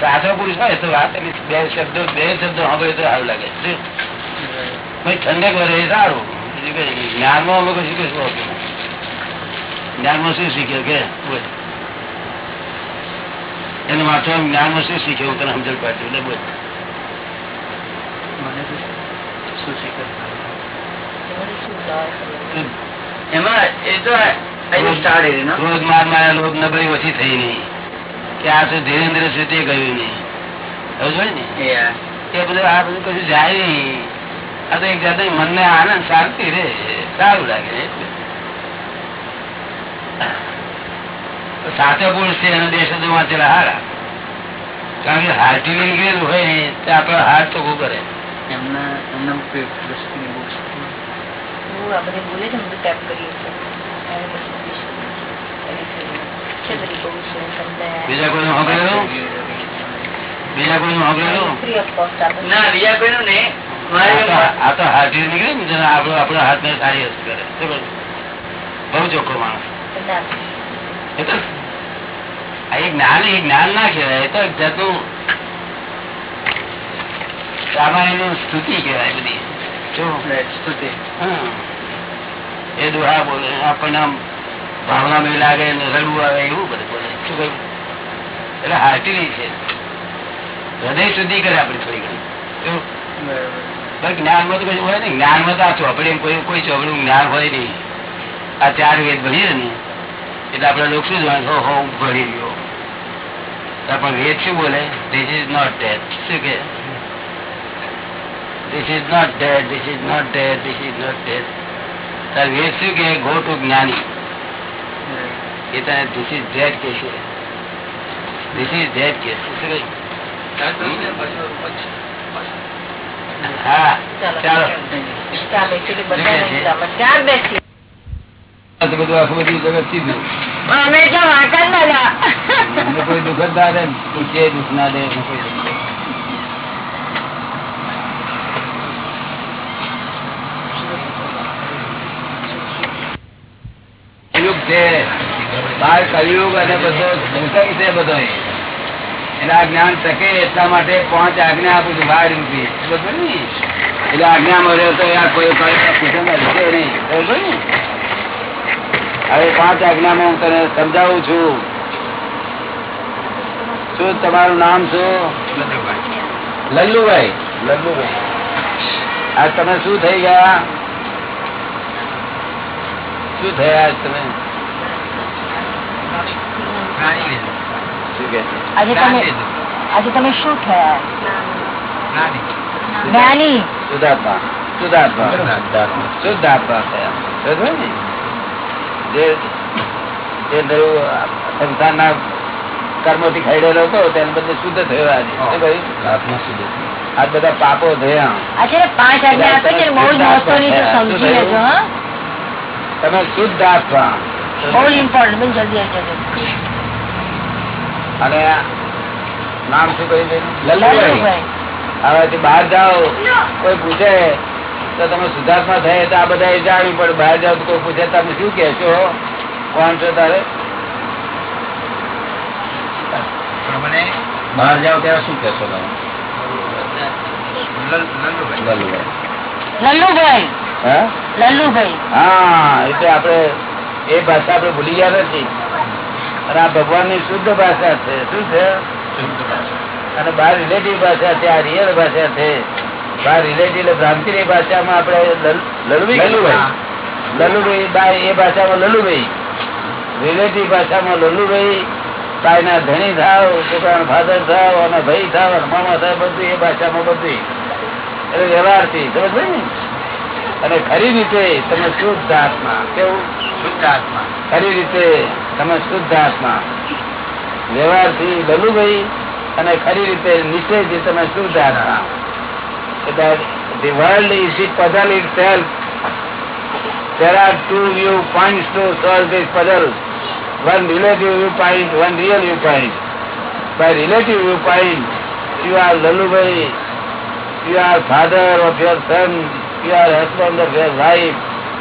સાચો પુરુષ હોય તો વાત બે શબ્દો બે શબ્દો સાંભળે તો સારું લાગે ઠંડક વધે સારું. જ્ઞાનમાં અમે કશું કશું જ્ઞાનમાં શું શીખ્યો કે? એને માથે જ્ઞાનમાં શું શીખ્યો હું તને સમજણ પાડ્યું એટલે બોલ. એમાં. એ તો રોજ માર માર્યા લોભ નબળી ઓછી થઈ નહીં. કે સુધી ધીરેન્દ્ર સુધી ગયું નહીં. સમજ ને? એ બધું આ બધું કશું જાય નહીં. આ તો એક જાત મનને આનંદ શાંતિ રે. સારું લાગે સાચો પુરુષ છે એનો દેશ વાંચેલા હારા. કારણ કે હાર્ટી નીકળેલું હોય ને તો આપડે હાર્ટ તો ખૂબ કરે. એમના એમના બોલે છે ટેપ કરીએ છીએ એને પછી છે બધી બહુ છે સમજાય બીજા કોઈ બીજા કોઈ ના બીજા કોઈનું નહીં. આ તો- આ નીકળે ને જેને આપણો આપણો હાથ ને સારી અસર કરે. બહુ ચોખ્ખો માણસ. એ તો આ જ્ઞાન એ જ્ઞાન ના કહેવાય એ તો એક જાતનું રામાયણનું સ્તુતિ કહેવાય બધી? સ્તુતિ. હા. એ દુહા બોલે આપણને આમ ભાવના મેં લાગે ને રડવું આવે એવું બધું બોલે. શું કહ્યું? એટલે હાર્ટી છે. હૃદય શુદ્ધિ કરે આપડે થોડી ઘણી. જ્ઞાનમાં તો કશું હોય ને જ્ઞાનમાં તો આ ચોપડી કોઈ કોઈ ચોપડીનું જ્ઞાન હોય નહીં. આ ચાર વેદ ભણીએ ને, એટલે આપડે લોકો શું જોવાનું? હો હો ભણી ગયો પણ વેદ શું બોલે? ધીસ ઇઝ નોટ ડેડ શું કે? This is not dead this is not dead this is not dead તાર વેદ શું કે? ગો ટુ જ્ઞાની. એ તને ધીસ ઇઝ ધેટ કે છે? ધીસ ઇઝ ધેટ કે? છે હા ચાલો. બધા આખું બધું જગત અમે જો કોઈ દુઃખ ના દે ને. દુઃખ ના દે કોઈ દુઃખ ના બાર કલયુગ અને બધો સંકટ છે બધો એટલે આ જ્ઞાન ટકે એટલા માટે પાંચ આજ્ઞા આપું છું બાર રૂપી. બરોબર ને? એટલે આજ્ઞા મળ્યો તો યાર કોઈ પૂછે નહીં. હવે પાંચ આજ્ઞામાં હું તને સમજાવું છું. શું તમારું નામ શું? લલ્લુભાઈ. લલ્લુભાઈ. આ તમે શું થઈ ગયા? શું થયા તમે? આજે તમે આજે તમે શું થયા? જ્ઞાની. શુદ્ધાત્મા. શુદ્ધાત્મા. શુદ્ધાત્મા. થયા. જે જે સંસારના કર્મોથી ખડેલો હતો તેને બદલે શુદ્ધ થયો આજે? આ બધા પાપો થયા. તમે શુદ્ધ આત્મા બહુ ઇમ્પોર્ટન્ટ બેન જલ્દી આવી જજો અને નામ શું કહ્યું? લલ્લુભાઈ. બહાર જાઓ. કોઈ પૂછે તો તમે સુધાર્થમાં થાય તો આ બધા જાણવું પડે બહાર જાઓ તો કોઈ પૂછે તમે શું કે છો કોણ છો તારે? બહાર જાઓ ત્યારે શું કેશો તમે? લલ્લુભાઈ. લલ્લુભાઈ. લલ્લુભાઈ. હા? એટલે આપડે એ ભાષા આપડે ભૂલી ગયા નથી. અને આ ભગવાનની શુદ્ધ ભાષા છે. શું છે? અને બાર રિલેટિવ ભાષા છે આ રિયલ ભાષા છે. બાર રિલેટિવ ભ્રાંતિ ની ભાષામાં આપડે લલુભાઈ લલુભાઈ. બાય એ ભાષામાં લલુભાઈ. રિલેટિવ ભાષામાં લલુભાઈ. તાઈ ના ધણી થાવ છોકરાના ફાધર થાવ અને ભાઈ થાવ અને મામા થાવ બધું એ ભાષામાં બધું એટલે વ્યવહારથી સમજ ને? અને ખરી રીતે તમે શુદ્ધ આત્મા. કેવું? ખરી રીતે તમે શુદ્ધ આત્મા વ્યવહાર વ્યવહારથી ભાઈ અને ખરી રીતે નિશ્ચયથી તમે શુદ્ધ આત્મા The world is it puzzle itself. There are two viewpoints to solve this puzzle. One relative viewpoint, one real viewpoint. By relative viewpoint, you are Lalubai, you are father of your son, you are husband of your wife,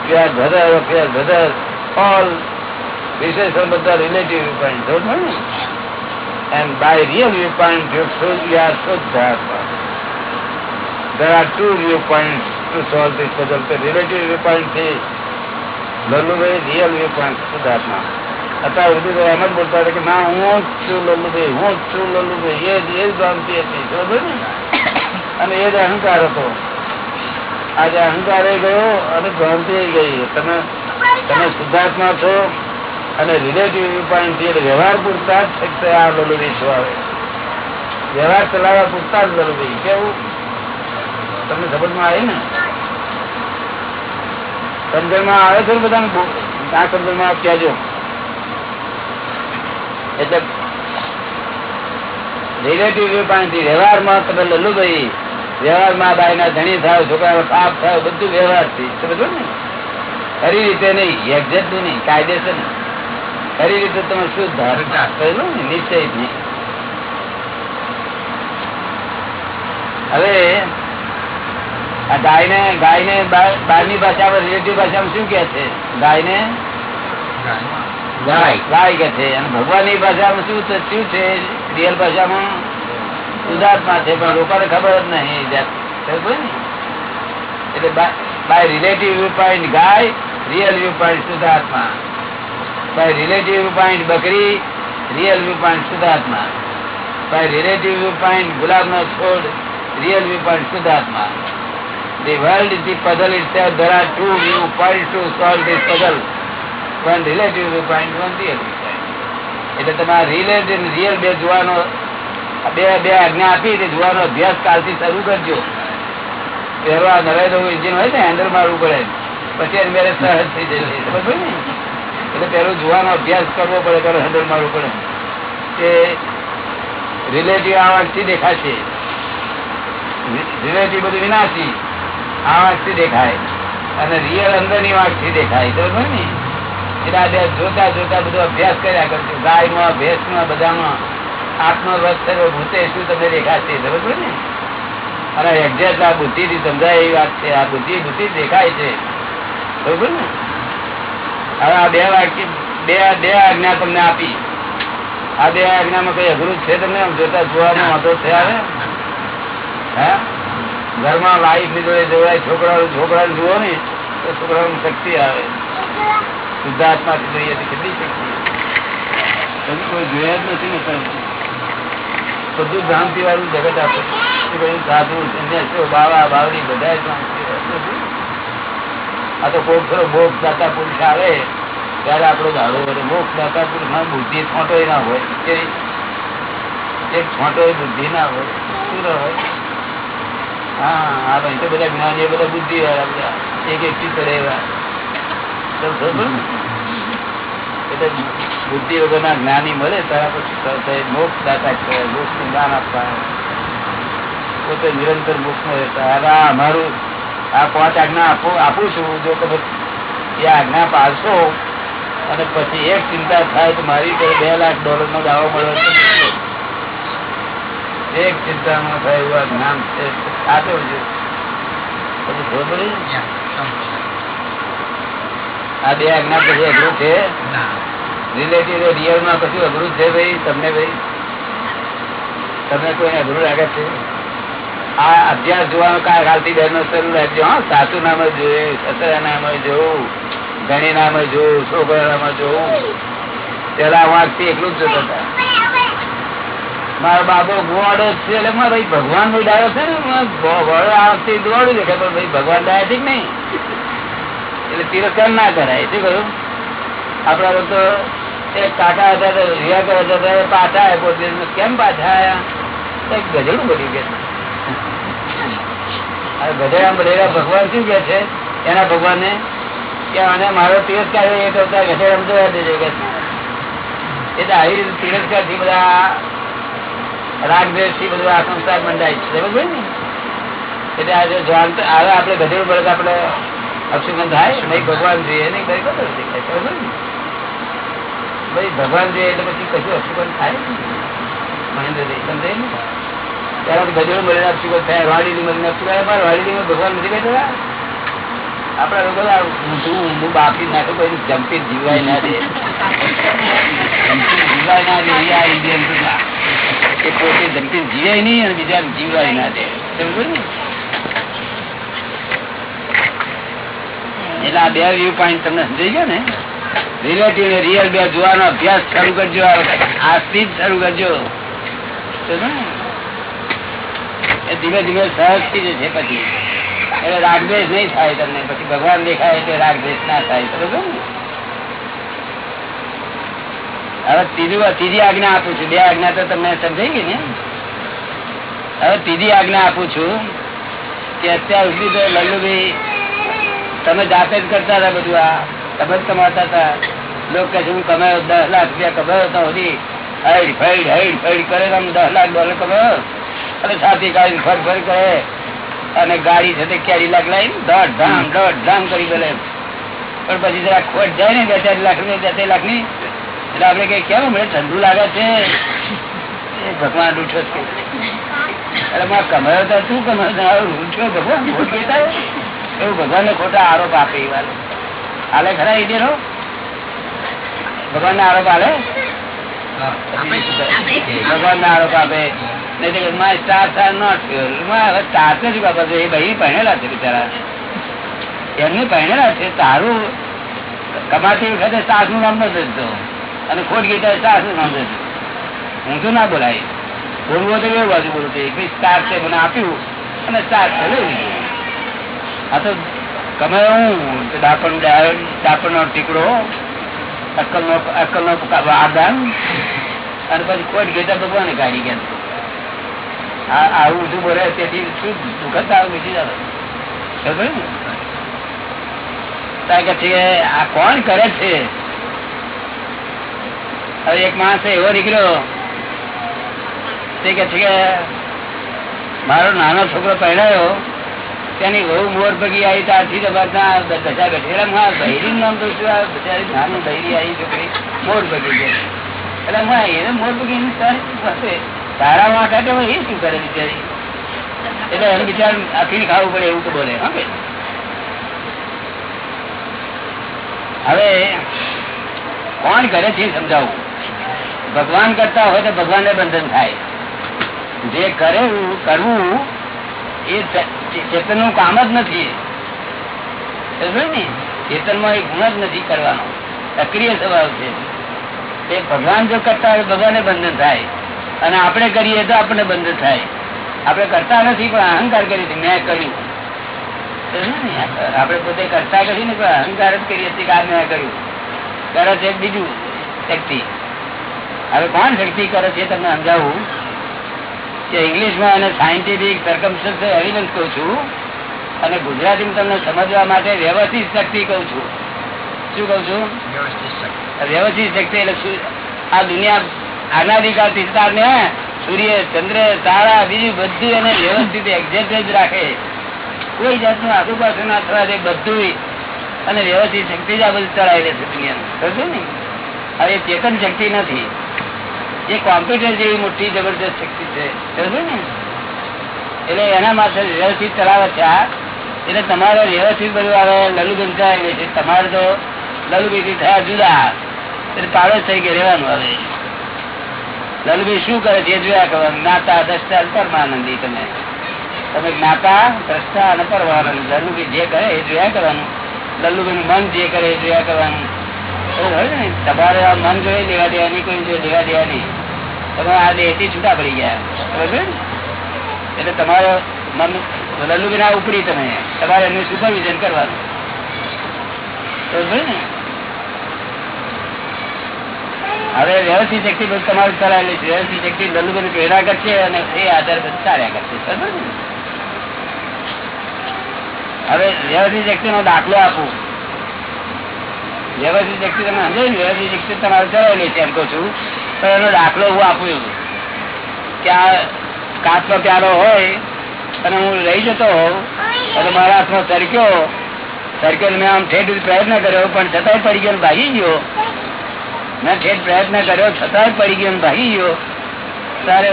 you are brother of your brother, all વિશેષણ બધા relative point by real viewpoint, you should, you are Shuddhatma. There are two viewpoints to solve this puzzle. The relative viewpoint છે Lallubhai real viewpoint શુદ્ધાત્મા અત્યાર સુધી તો એમ જ બોલતા હતા કે ના હું જ છું લલ્લુભાઈ હું જ છું લલ્લુભાઈ એ જ એ જ ભ્રાંતિ હતી બરોબર ને અને એ જ અહંકાર હતો આજે અહંકાર ગયો અને ભ્રાંતિ ગઈ તમે તમે શુદ્ધાત્મા છો અને રિલેટિવ વ્યૂ થી વ્યવહાર પૂરતા જ ફક્ત આ લલુભાઈ છો આવે? વ્યવહાર ચલાવવા પૂરતા જ લલુભાઈ કેવું? તમને સમજમાં આવે ને? સમજણમાં આવે છે બધાને? આ સમજણમાં કહેજો. એટલે રિલેટિવ વ્યૂ થી વ્યવહારમાં તમે લલુભાઈ વ્યવહારમાં બાઈ ના ધણી થાય છોકરા પાપ થાય બધું વ્યવહારથી સમજો ને? ખરી રીતે નહીં એક્ઝેક્ટ નહીં કાયદેસર નહીં. ખરી રીતે તમે શું ધારતા ને નિશ્ચય નહીં. હવે આ ગાયને ગાયને બહારની ભાષામાં રિલેટિવ ભાષામાં શું કે છે? ગાયને? ગાય. ગાય કે છે. અને ભગવાનની ભાષામાં શું શું છે? રિયલ ભાષામાં ઉદાસમાં છે પણ લોકોને ખબર જ નહીં. એટલે બાય રિલેટિવ વ્યૂ પોઈન્ટ ગાય રિયલ વ્યૂ પોઈન્ટ શુદ્ધાત્મા બાય રિલેટિવ વ્યૂ પોઈન્ટ બકરી રિયલ વ્યૂ પોઈન્ટ શુદ્ધાત્મા બાય રિલેટિવ વ્યૂ પોઈન્ટ ગુલાબ નો છોડ રિયલ વ્યૂ પોઈન્ટ શુદ્ધાત્મા world is the puzzle itself. There are two view points to solve this puzzle. One relative viewpoint, one real viewpoint. એટલે તમારે relative real બે જોવાનો બે બે આજ્ઞા આપી જોવાનો અભ્યાસ કાલથી શરૂ કરજો પહેલો આ નરેન્દ્ર ઇન્જિન હોય ને હેન્ડલ મારવું પડે. પછી એને મેરેજ સહજ થઈ જશે એટલે પેલું જોવાનો અભ્યાસ કરવો પડે પેલો હેન્ડલ મારવું પડે. કે રિલેટિવ આ દેખાશે. રિલેટિવ બધું વિનાશી. આ વાંકથી દેખાય. અને રિયલ અંદરની વાંકથી દેખાય. બરોબર ને. એટલે આ જોતા જોતા બધો અભ્યાસ કર્યા કરશે. ગાયમાં, ભેંસમાં, બધામાં આત્મવસ્તર ભૂતે શું તમને દેખાશે. બરોબર ને. અને એક્ઝેક્ટ આ બુદ્ધિ થી સમજાય એવી વાત છે. આ બુદ્ધિ બુદ્ધિ દેખાય છે. બરોબર ને? હવે આ બે વાક્ય બે બે આજ્ઞા તમને આપી. આ બે આજ્ઞામાં કઈ અઘરું છે તમને? જોતા જોવાનો વાંધો છે આવે હે? ઘરમાં વાઈફની જોડે જોવાય છોકરા છોકરા જુઓ ને તો છોકરાઓની શક્તિ આવે. શુદ્ધાત્મા જોઈએ કેટલી શક્તિ. કોઈ જોયા જ નથી ને. બધું ભ્રાંતિ વાળું જગત આપે સાધુ બાવા, બાવરી બધા આ તો કોક ખરો ભોગ દાતા પુરુષ આવે, ત્યારે આપણો દાડો વળે મોક્ષ દાતા પુરુષમાં બુદ્ધિ છોટો ના હોય? એક છોટો બુદ્ધિ ના હોય. શું હોય? હા હા ભાઈ તો બધા જ્ઞાની બધા બુદ્ધિ વાળા બધા એક એક ચિત્ર એવા ને? બુદ્ધિ વગરના જ્ઞાની મળે, તારા પછી મોક્ષ દાતા કહેવાય મોક્ષનું દાન આપવા. પોતે નિરંતર મોક્ષમાં રહેતા આ અમારું આ પાંચ આજ્ઞા આપો, આપું છું. જો તમે એ આજ્ઞા પાડશો અને પછી એક ચિંતા થાય તો મારી પર બે લાખ ડોલર નો દાવો મળે એક ચિંતા ન થાય એવું આ જ્ઞાન છે. છે પછી ખબર? આ બે આજ્ઞા પછી અઘરું છે? રિલેટિવ રિયલમાં પછી અઘરું છે ભાઈ તમને ભાઈ? તમને કોઈ અઘરું લાગે છે? આ અભ્યાસ જોવાનું કાલથી બેન નો શરૂ રાખજો હા? સાસુ નામ જોયું સસરા નામ જોવું ઘણી નામ જોવું છોકરા નામ જોવું. પેલા વાંચથી એકલું જ જોતા હતા. મારો બાબો ગોવાડો છે એટલે મારે ભગવાન નો ડાયો છે ને? દોડું છે કે ભાઈ ભગવાન ડાયા છે કે નહીં? એટલે તિરસ્કાર ના કરાય? શું કહ્યું આપડા તો કાકા હતા રિયા કરે હતા પાછા આવ્યા પોતે કેમ પાછા આવ્યા? ગધેડું બધું કે ગધેડા બધેડા ભગવાન શું કે છે? એના ભગવાન ને કે મારો તિરસ્કાર એ કરતા ગધેડા જોયા કે એટલે આવી રીતે તિરસ્કારથી બધા રાગદ્વેષથી બધું આ સંસાર મંડાય છે. સમજ ને? એટલે આજે જાણતા આપણે ગધેડું પડે આપડે અક્ષુગંધ થાય, નહીં, ભગવાન જોઈએ નહીં ભાઈ બધું દેખાય ભાઈ, ભગવાન જોઈએ એટલે પછી કશું અક્ષુગંધ થાય મહેન્દ્ર ને કહેતા આપડા લોકો ઊંધું ઊંધું બાપી નાખું જમ્પી જીવાય ના દે જમ્પી જીવાય ના દે આ પોતે ધમકી જીવે નહીં અને બીજા જીવાય ના દે ને? એટલે આ બે વ્યૂ પોઈન્ટ તમને સમજાઈ ગયા ને? રિલેટિવ ને રિયલ બે જોવાનો અભ્યાસ શરૂ કરજો, આ સ્પીચ શરૂ કરજો. ધીમે ધીમે સહજ થઈ જશે પછી. એટલે રાગદ્વેષ નહીં થાય તમને. પછી ભગવાન દેખાય એટલે રાગદ્વેષ ના થાય. બરોબર હવે ત્રીજું ત્રીજી આજ્ઞા આપું છું. બે આજ્ઞા તો તમને સમજાઈ ગઈ ને? હવે ત્રીજી આજ્ઞા આપું છું કે અત્યાર સુધી તો લલ્લુભાઈ તમે જાતે જ કરતા હતા બધું આ તમે જ કમાતા હતા? લોકો કહે છે, હું કમાયો દસ લાખ રૂપિયા કમાયો હતો હજી હૈડ, ફૈડ હૈડ, ફૈડ કરે આમ દસ લાખ ડોલર કમાયો. અને સાથી કાઢી ફર ફર કરે. અને ગાડી સાથે કેરી લાખ લાવી દોઢ ધામ દોઢ ધામ કરી બોલે પણ પછી જરા ખોટ જાય ને બે ચાર લાખ રૂપિયા બે ચાર લાખની, એટલે આપડે કઈ કેમ મને ઠંડુ લાગે છે? ભગવાન રૂઠો છે એટલે કમાયો તો શું કમાયો? રૂઠ્યો ભગવાન? એવું ભગવાન ખોટા આરોપ આપે એ વાત. હાલે ખરા એ નો ભગવાન ના આરોપ હાલે? ભગવાન ના આરોપ આપે. માય સ્ટાર આર નોટ હવે સ્ટાર તો બાબત એ ભાઈ પહેણેલા છે બિચારા. એમને પહેણેલા છે. તારું કમાતી વખતે સાસનું નામ નથી દેતો અને ખોટ ગીતા સાસનું નામ દેતું હું તો ના બોલાય. બોલવું તો એવું બાજુ બોલું કે ભાઈ સ્ટાર છે મને આપ્યું. અને સ્ટાર છે લઈ લીધું. આ તો તમે હું ડાપણ નો ટીકડો અક્કલ નો અક્કલ નો આદાન, અને પછી ખોટ ગીતા ભગવાને કાઢી ગયા આવું શું બોલે તેથી શું દુઃખદ આવું, બીજી આવે કે આ કોણ કરે છે? હવે એક માણસ એવો નીકળ્યો, તે કે છે કે મારો નાનો છોકરો પહેરાયો તેની બહુ મોર ભગી આવી તારથી તારી માં એ શું કરે બિચારી? એટલે એને બિચાર આખી ખાવું પડે એવું તો બોલે હવે કોણ કરે છે સમજાવું? ભગવાન કરતા હોય તો ભગવાનને બંધન થાય. જે કરે કરવું ચેતનનું કામ જ નથી. ચેતનમાં એ ગુણ જ નથી કરવાનો. સક્રિય સ્વભાવ છે. એ ભગવાન જો કરતા હોય ભગવાનને બંધન થાય. અને આપણે કરીએ તો આપણને બંધન થાય. આપણે કરતા નથી, પણ અહંકાર કરી હતી મેં કર્યું. આપણે પોતે કરતા કરી ને, પણ અહંકાર જ કરીએ હતી કે મેં કર્યું. કરે છે બીજું શક્તિ. હવે કોણ શક્તિ કરે છે? તમને સમજાવું? કે ઇંગ્લિશમાં અને સાયન્ટિફિક સરકમસ્ટન્સ એવિડન્સ કહું છું અને ગુજરાતીમાં તમને સમજવા માટે વ્યવસ્થિત શક્તિ કહું છું. શું કહું છું? વ્યવસ્થિત શક્તિ. એટલે આ દુનિયા અનાધિકાર વિસ્તાર ને સૂર્ય ચંદ્ર તારા બીજું બધું એને વ્યવસ્થિત એક્ઝેક્ટ જ રાખે. કોઈ જાતનું આજુબાજુ ના થવા દે બધું અને વ્યવસ્થિત શક્તિ જ આ બધું ચલાવી લે છે દુનિયાનું સમજો ને? હવે ચેતન શક્તિ નથી. એ કોમ્પ્યુટર જેવી મોટી જબરદસ્ત શક્તિ છે. એટલે એના માટે વ્યવસ્થિત ચલાવે છે એટલે તમારે વ્યવસ્થિત બધું આવે લલુબેન થાય છે. તમારે તો લલુબેથી થયા જુદા. એટલે પાડો થઈ ગયો રહેવાનું આવે લલુબી શું કરે છે જોયા કરવાનું જ્ઞાતા, દ્રષ્ટા પરમાનંદી તમે. તમે જ્ઞાતા, દ્રષ્ટા અને પરમાનંદ લલુબી જે કરે એ જોયા કરવાનું. લલ્લુભાઈ મન જે કરે એ જોયા કરવાનું. તમારે આ મન જોઈ લેવા દેવાની કોઈ જોઈ લેવા દેવાની. તમે આ દેહથી છૂટા પડી ગયા. એટલે તમારે મન લલ્લુભાઈ વિના ઉપડી તમે. તમારે એનું સુપરવિઝન કરવાનું. હવે વ્યવસ્થિત શક્તિ બધું તમારું ચલાવેલી છે. વ્યવસ્થિત શક્તિ લલ્લુબેન પ્રેરણા કરશે અને એ આધાર બધું ચાલ્યા કરશે? હવે વ્યવસ્થિત શક્તિ નો દાખલો આપું. વ્યવસ્થિત શક્તિ તમે સમજો ને, વ્યવસ્થિત શક્તિ તમારે ચલાવેલી છે, એમ કહું છું. પણ એનો દાખલો હું આપું છું. કે આ કાચનો પ્યારો હોય, અને હું રહી જતો હોઉં, અને મારા હાથમાં સરક્યો સરક્યો મેં આમ ઠેઠ પ્રયત્ન કર્યો, પણ છતાંય પડી ગયો ભાગી ગયો. મેં ઠેઠ પ્રયત્ન કર્યો, છતાંય પડી ગયો ભાગી ગયો. તારે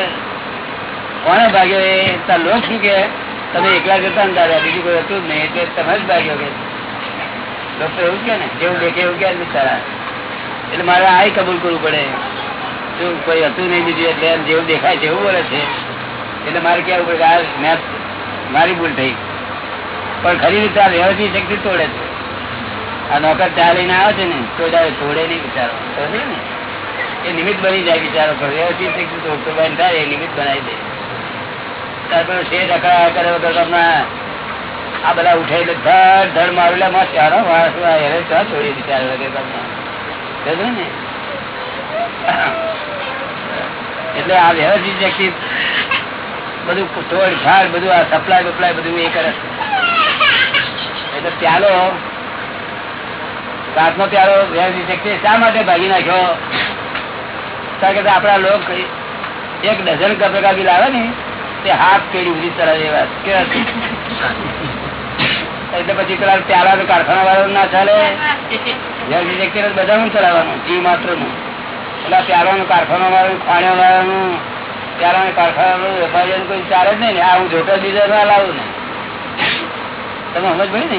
કોને ભાગ્યો એ? તાર લોક શું કે? તમે એકલા જતા ને દાદા બીજું કોઈ હતું જ નહીં, એટલે તમે જ ભાગ્યો કે લોકો એવું કે ને, જેવું દેખે એવું કે સારા એટલે મારે આ કબૂલ કરવું પડે. શું કોઈ હતું નહીં બીજું એટલે જેવું દેખાય છે બોલે છે. એટલે મારે કેવું પડે આ મેં મારી ભૂલ થઈ. પણ ખરી રીતે આ વ્યવસ્થિત શક્તિ તોડે છે. આ નોકર ચા લઈને આવે છે ને, તો તોડે નહીં બિચારો. ને, એ નિમિત્ત બની જાય બિચારો. પણ વ્યવસ્થિત શક્તિ તોડતો બંધ થાય, એ નિમિત્ત બનાવી દે. તાર પર શેઠ અકળા કરે વગર હમણાં આ બધા ઉઠે એટલે ધડ ધડ મારું ચારો માણસ છોડી ચાર. સમજે ને? એટલે આ વ્યવસ્થિત વ્યક્તિ બધું તોડ ફાડ બધું આ સપ્લાય, બપ્લાય બધું એ કરે એટલે પ્યાલો, રાતનો પ્યાલો વ્યવસ્થિત વ્યક્તિ શા માટે ભાગી નાખ્યો? કારણ કે આપડા લોક એક ડઝન કપડા બી લાવે ને, તે હાથ પેઢી ઉધી તરફ એવા કેવા? એટલે પછી પેલા પ્યાલા નું કારખાના વાળા ના ચાલે બધા નું ચલાવવાનું જીવ માત્રનું પેલા પ્યાલાનું કારખાના વાળાનું ખાણિયા વાળાનું પ્યાલાનું કારખાના વેપારી કોઈ ચાલે જ નહીં ને. આ હું જોટર બીજા ના લાવું ને. તમે સમજ ભાઈ ને?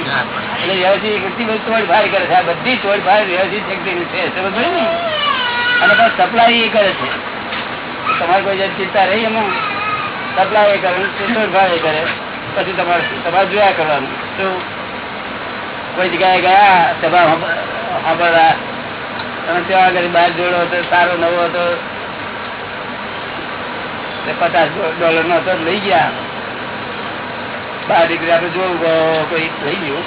એટલે વ્યવસ્થિત કેટલી બધી તોડફાડ કરે છે. આ બધી તોડફાડ વ્યવસ્થિત શક્તિની છે સમજ ભાઈ ને? અને બસ સપ્લાય એ કરે છે. તમારે કોઈ ચિંતા રહી એમાં? સપ્લાય એ કરે તોડફાડ એ કરે. પછી તમારે તમારે જોયા કરવાનું. શું? કોઈ જગ્યાએ ગયા? સભા સાંભળવા તમે ત્યાં આગળ બહાર જોડો હતો સારો નવો હતો. પચાસ ડોલર નો હતો, લઈ ગયા. બહાર દીકરી આપણે જોવું કોઈ લઈ ગયું.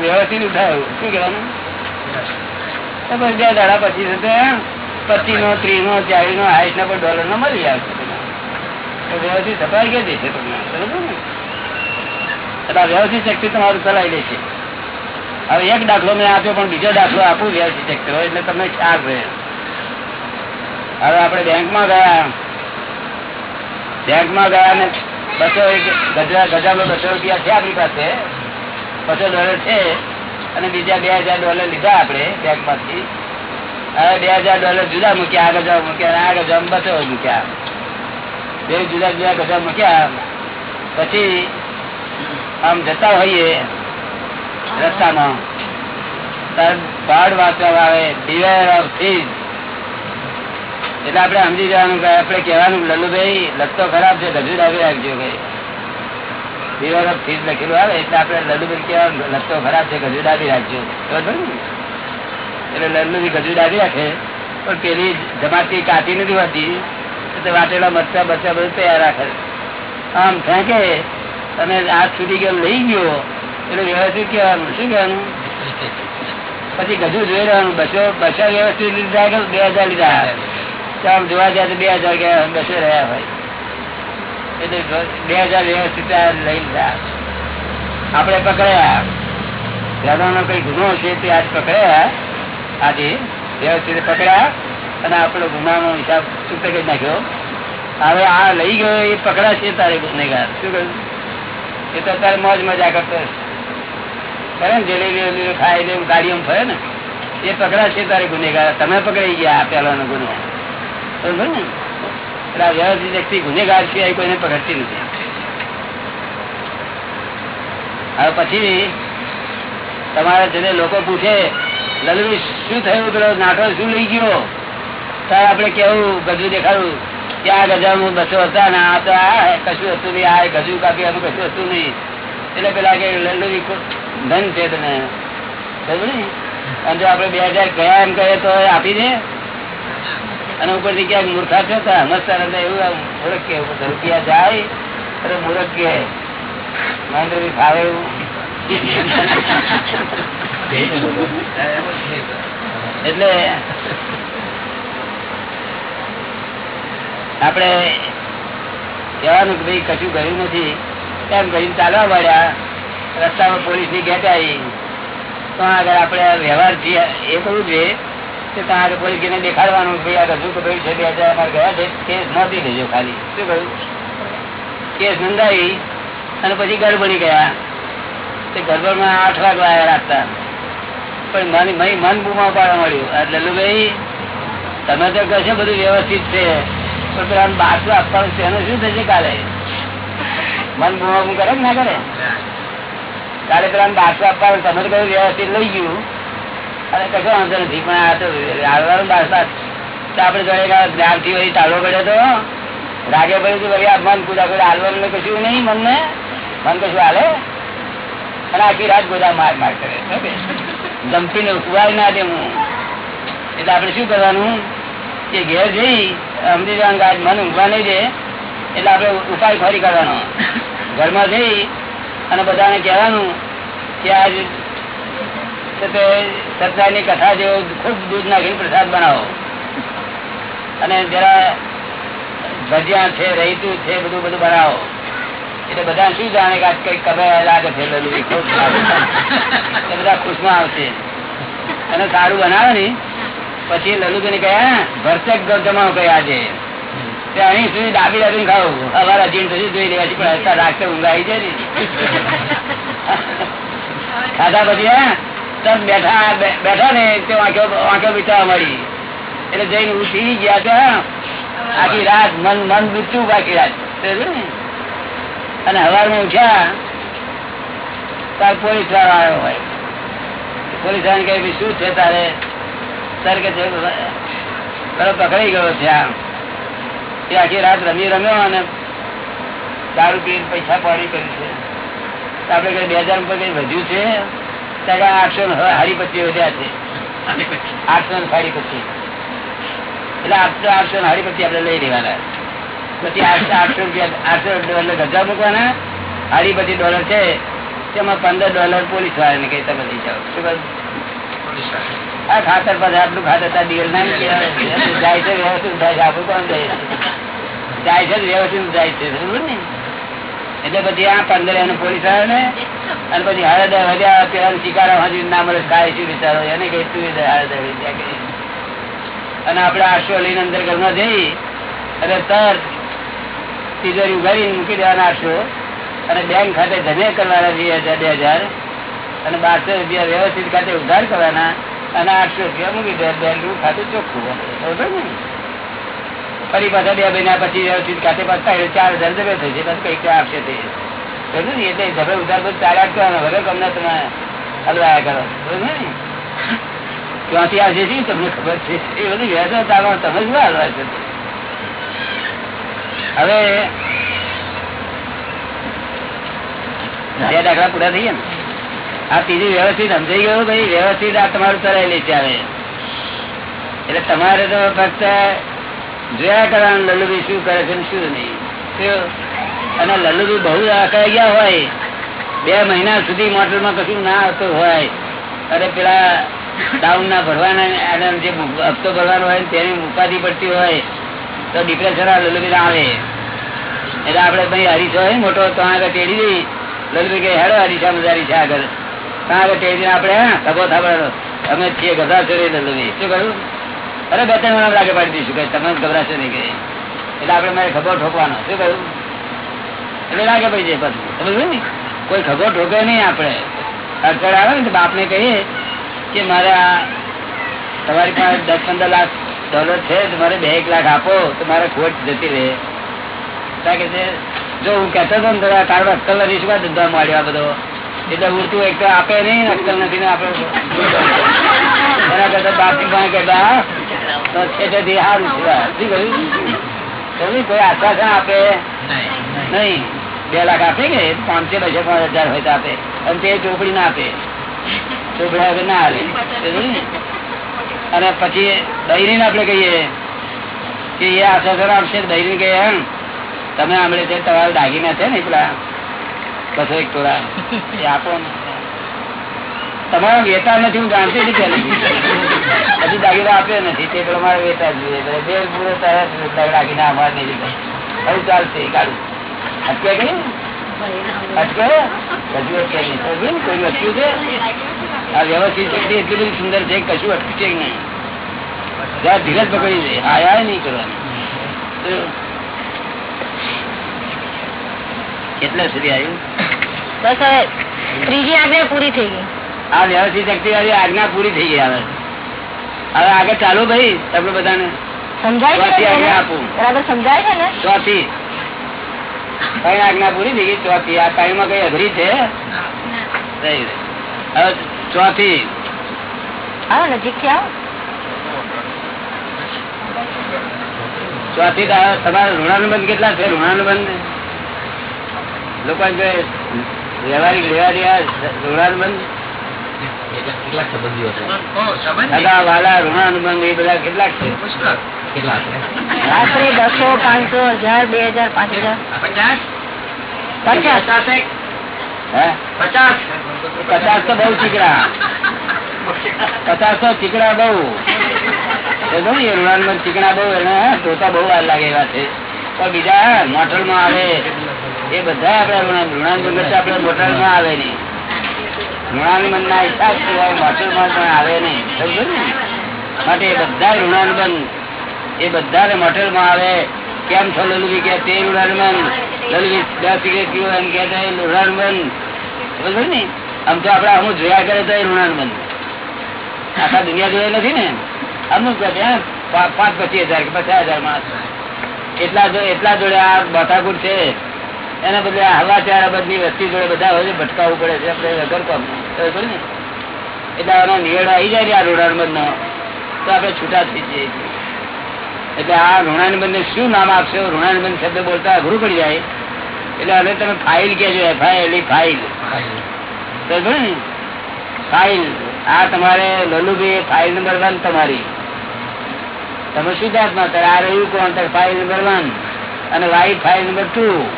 વ્યવસ્થિત ઉઠાવ્યું. શું કહેવાનું? બે દાડા પછી પચીસ નો ત્રીસ નો ચાલીસ નો હાઈટ ના પણ ડોલર નો મળી આવશે. વ્યવસ્થિત સફાઈ કે છે તમને. બરોબર ને? એટલે વ્યવસ્થિત શક્તિ તમારું ચલાવી લેશે હવે એક દાખલો મેં આપ્યો, પણ બીજો દાખલો આપું વ્યવસ્થિત શક્તિ હોય એટલે તમને ખ્યાલ રહે. હવે આપણે બેંકમાં ગયા. બેંકમાં ગયા ને બસો ગજા ગજાનો બસો રૂપિયા છે આપણી પાસે. બસો ડોલર છે. અને બીજા બે હજાર ડોલર લીધા આપણે બેંકમાંથી. હવે બે હજાર ડોલર જુદા મૂક્યા, આ ગજા મૂક્યા, આ ગજા બસો મૂક્યા. બે જુદા જુદા ગજા મૂક્યા. પછી આમ જતા હોઈએ રસ્તામાં. બાળ વાંચવા આવે જવાનું કે આપણે ખરાબ છે ગજુ ડાબી રાખજો ડિવાઈડ ઓફ થીઝ લખેલું આવે, એટલે આપણે લલ્લુભાઈ કહેવાનું લખતો ખરાબ છે ગજુ ડાબી રાખજો. એટલે લલ્લુભાઈ ગજુ ડાબી રાખે. પણ પેલી જમાતી કાચી નથી હોતી. વાટેલા મરચા બચ્ચા બધું તૈયાર રાખે. આમ ફેંકે અને હાથ સુધી ગયો લઈ ગયો? એટલે વ્યવસ્થિત કહેવાનું. શું કહેવાનું? પછી ગજુ જોઈ રહેવાનું. બસો બસો વ્યવસ્થિત લીધા કે બે હજાર લીધા? આમ જોવા જાય તો બે હજાર બસો રહ્યા હોય એટલે બે હજાર વ્યવસ્થિત લઈ લીધા. આપણે પકડ્યા. દાદાનો કઈ ગુનો છે તે આજ પકડ્યા. આજે વ્યવસ્થિત પકડ્યા અને આપણો ગુનાનો હિસાબ ચૂકતે કરી નાખ્યો. હવે આ લઈ ગયો એ પકડા છે તારે ગુનેગાર. શું કહ્યું? એ તો અત્યારે મોજ મજા કરતો. કરે ને વલેબી ખાય ને ગાડીઓમાં ફરે ને, એ પકડાશે તારે ગુનેગાર. તમે પકડાઈ ગયા પેલાનો ગુનો. બરોબર ને? એટલે આ વ્યવસ્થિત વ્યક્તિ ગુનેગાર સિવાય કોઈને પકડતી નથી. હવે પછી તમારા જેને લોકો પૂછે લલવી શું થયું? પેલો નાટો શું લઈ ગયો? ત્યારે આપણે કેવું ગજુ દેખાડું? ત્યાં ગજાનું બસો હતા ને આ તો કશું હતું નહીં આ ગજુ કાપી આનું કશું હતું નહીં. એટલે પેલા કે લલ્લુજી ધન છે તને. સમજ ને? અને જો આપણે બે હજાર ગયા એમ કહે તો આપી દે. અને ઉપરથી ક્યાંક મૂર્ખા છો તો સમજતા નથી એવું મૂર્ખ કે ઉપર રૂપિયા જાય અરે મૂર્ખ કે. મહેન્દ્રભાઈ ફાવે એવું. એટલે આપણે કહેવાનું કે ભાઈ, કશું ગયું નથી. એમ કરીને ચાલવા મળ્યા રસ્તામાં પોલીસની ગેટ આવી. તો આગળ આપણે વ્યવહાર જે એ કરવું જોઈએ કે ત્યાં આગળ પોલીસ ને દેખાડવાનું ભાઈ, આ કશું કર્યું છે અમારે ગયા છે, કેસ નોંધી લેજો ખાલી. શું કહ્યું કેસ નોંધાવી અને પછી ગડબડી ગયા. તે ગડબડમાં આઠ વાગવા આવ્યા રાખતા પણ મન મન બુમા પાડવા મળ્યું એટલે ભાઈ તમે તો કહેશો બધું વ્યવસ્થિત છે. પણ પેલા આપવાનું છે, એનું શું થશે કાલે? મન બુમા કરે ના કરે? કાલે પેલા બાટલું આપવાનું, તમે કહ્યું વ્યવસ્થિત લઈ ગયું. અને કશો વાંધો નથી, પણ આ તો હાલવાનું બાટલા આપડે જોડે જ્ઞાનથી વળી તાળવો પડ્યો તો. રાગે પડ્યું વળી અપમાન પૂજા કરે. હાલવાનું કશું નહીં મનને. મન કશું હાલે? અને આખી રાત બધા માર માર કરે. ધમકી ને ઉકવાય ના દે હું. એટલે આપડે શું કરવાનું? કે ઘેર જઈ સમજી જવાનું મન ઊંઘવા નહીં દે, એટલે આપડે ઉપાય ફરી કરવાનો ઘરમાં જઈ અને બધાને કહેવાનું કે આજ સત્યની કથા જેવો ખૂબ દૂધ નાખીને પ્રસાદ બનાવો. અને જરા ભજીયા છે રહીતું છે, બધું બધું બનાવો. એટલે બધા શું જાણે કે આજ કઈ કબે લાગે. એ બધા ખુશમાં આવશે. અને સારું બનાવે ને પછી લલુબેન કહ્યા ભરસક જમાવો કઈ આજે. અહીં સુધી દાબી દાબી ખાવ. અમારા જીણ સુધી જોઈ લેવાથી પણ અત્યારે રાત્રે ઊંઘાઈ જાય ખાધા પછી, હા બેઠા ને, તે વાંખો બીતા મળી. એટલે જઈને ઉઠી ગયા છે આખી રાત મન મન મૃત્યુ બાકી રાત. અને હવારમાં ઉઠ્યા, તાર પોલીસ વાળો આવ્યો હોય. પોલીસવાળા કહે શું છે તારે? સર કે છે પકડાઈ ગયો છે આમ. તે આખી રાત રમી રમ્યો અને દારૂ પી પૈસા પાડી કરી છે. આપડે કઈ બે હજાર રૂપિયા કઈ વધ્યું છે? ત્યાં આઠસો હારી પચી વધ્યા છે. આઠસો ને સાડી પચી એટલે આઠસો આઠસો ને હારી પચી આપડે લઈ લેવાના. પછી આઠસો આઠસો રૂપિયા આઠસો ડોલર ગજા મૂકવાના. હારી પછી ડોલર છે તેમાં પંદર ડોલર પોલીસ વાળાને કઈ તમે લઈ જાઓ શું? ખાતર પાસે આટલું ખાતર જાય છે વ્યવસ્થિત જાય છે આપણું કોણ જાય? જાય છે વ્યવસ્થિત જાય છે એટલે પછી આ પંદર એને પોલીસ આવે ને, અને પછી હળદ વધ્યા પેલા શિકારા હજી ના મળે કાય શું વિચારો? એને કઈ શું હળદ અને આપડે આશો લઈને અંદર ઘરમાં જઈ, અને તર તિજોરી ઉઘાડીને મૂકી દેવાના આઠસો અને બેંક ખાતે જમે કરવાના વીસ હજાર, બે હજાર. અને બારસો રૂપિયા વ્યવસ્થિત ખાતે ઉધાર કરવાના અને આઠસો રૂપિયા મૂકી દે બેંક ખાતું ચોખ્ખું ફરી પાછા બે મહિના પછી વ્યવસ્થિત ખાતે પાછા ચાર હજાર થાય છે બસ કંઈક આપશે તે. બરોબર ને? એટલે જબરે ઉધાર બધું જ કરવાનો વગર તમને તમે હલવાયા કરો. બરોબર ને? ક્યાંથી આવશે છે તમને ખબર છે? એ બધું વ્યવસ્થા ચાલવાનું તમે શું હલવા છે? હવે બે દાખલા પૂરા થઈ ગયા ને? આ ત્રીજું વ્યવસ્થિત સમજાઈ ગયું ભાઈ વ્યવસ્થિત આ તમારું કરાયેલી છે આવે એટલે તમારે તો ફક્ત જોયા કરવાનું લલ્લુભાઈ શું કરે છે શું નહીં. અને લલ્લુભાઈ બહુ આકાઈ ગયા હોય, બે મહિના સુધી મોટરમાં કશું ના આવતું હોય અરે પેલા ડાઉન ના ભરવાના અને જે હપ્તો ભરવાનો હોય તેની ઉપાધિ પડતી હોય, તો ડિપ્રેશન લલ્લુભાઈ આવે. એટલે આપડે ભાઈ હરીશો હોય મોટો, તો આગળ તેડી દઈ. લલિતભાઈ કે હેડો હરીશા, મજારી છે આગળ. ત્યાં સગો થાબડો અમે છીએ ગભરાશો નહીં શું કહ્યું? અરે, બે, ત્રણ વાર લાગે પાડી દઈશું તમે ગભરાશો નહીં, કે. એટલે આપડે મારે ખબર ઠોકવાનો. શું કહ્યું? એટલે લાગે પડી જાય પછી. સમજ ને? કોઈ ખભો ઠોકે નહીં આપડે. અડચણ આવે ને, તો બાપને કહીએ કે મારે આ તમારી પાસે દસ પંદર લાખ ડોલર છે મારે બે એક લાખ આપો, તો મારે ખોટ જતી રહે. કારણ કે જો હું કહેતો હતો ને થોડા કારણ અક્કલ નથી શું ધંધા માંડ્યો આ બધો. એટલે ઉડતું એક તો આપે નહીં અક્કલ નથી ને આપણે એના કરતા બાપી પણ કહેતા તો છેટેથી સારું છે. શું કોઈ આશ્વાસન આપે? નહીં. બે લાખ આપે કે પાંચસો બસો, પાંચ હજાર હોય તો આપે. અને તે ચોપડી ના આપે. ચોપડી આપે ના આવે અને પછી બૈરી આપણે કહીએ કે એ આશ્વાસન આપશે દૈરી કહે એમ તમે આમળે તે તમારા દાગીના છે ને પેલા બસો એક ટોળા એ આપો તમારા વેતા નથી, હું જાણતી નથી હજી દાગીના આપ્યો નથી, તે પ્રમાણે વેતા જોઈએ. બે પૂરો તરત દાગીના અમારે નહીં લીધા. હવે ચાલશે ગાડું અટકે કે અટકે? નહીં. કોઈ અટક્યું છે? આ સુંદર છે, કશું અટકશે નહીં. જ્યાં ધીરજ પકડી દે આયા નહીં કરવાની તો કેટલા સુધી આવ્યું? બસ હવે ત્રીજી આજ્ઞા પૂરી થઈ ગઈ. આ વ્યવસ્થિત શક્તિ વાળી આજ્ઞા પૂરી થઈ ગઈ હવે. હવે આગળ ચાલુ ભાઈ તમને બધાને. સમજાય છે ને ચોથી કઈ આજ્ઞા પૂરી થઈ ગઈ? ચોથી. આ ટાઈમમાં કઈ અઘરી છે? હવે ચોથી. આવો નજીકથી આવો. ચોથી તમારા ઋણાનુબંધ કેટલા છે? ઋણાનુબંધ? લોકો વ્યવહારિક લેવા દેવા ઋણાનુબંધ પાંચસો તો બઉ ચીકડા પચાસ તો ચીકડા એ ઋણાનુબંધ ચીકડા બહુ એને જોતા બહુ વાર લાગે એવા છે. પણ બીજા મોટલમાં આવે. એ બધા આપડે ઋણાનુબંધ આપડે મોટલમાં આવે નહીં ઋણાનુબંધ ના હિસાબ સિવાય મોટલમાં પણ આવે નહીં સમજો ને? માટે એ બધા ઋણાનુબંધ એ બધા મોટલમાં આવે. કેમ છો લલવી કે તે ઋણાનુબંધ લલવી દસ સિગરેટ પીવો એમ કે ઋણાનુબંધ સમજો ને? આમ તો આપડે અમુક જોયા કરે તો એ ઋણાનુબંધ આખા દુનિયા જોયા નથી ને? અમુક પાંચ પચીસ હજાર કે પચાસ હજાર માણસ. એટલા એટલા જોડે આ માથાકૂટ છે, એના બદલે હવા ચાર બધી વસ્તી જોડે બધા હવે ભટકાવવું પડે છે, આપણે વગર કામ ને એટલે આનો નિવેડો આવી જાય આ ઋણાનુબંધ નો તો આપણે છૂટા થઈ જઈએ એટલે આ ઋણાનુબંધ ને શું નામ આપશો? ઋણાનુબંધ શબ્દ બોલતા અઘરું પડી જાય. એટલે હવે તમે ફાઇલ કેજો એફઆઈએલ, ફાઇલ. ને ફાઇલ. આ તમારે લલુભાઈ ફાઇલ નંબર વન તમારી. તમે શુદ્ધાત્મા જાતમાં આ રહ્યું કોણ? ફાઇલ નંબર વન અને વાઇફ ફાઇલ નંબર ટુ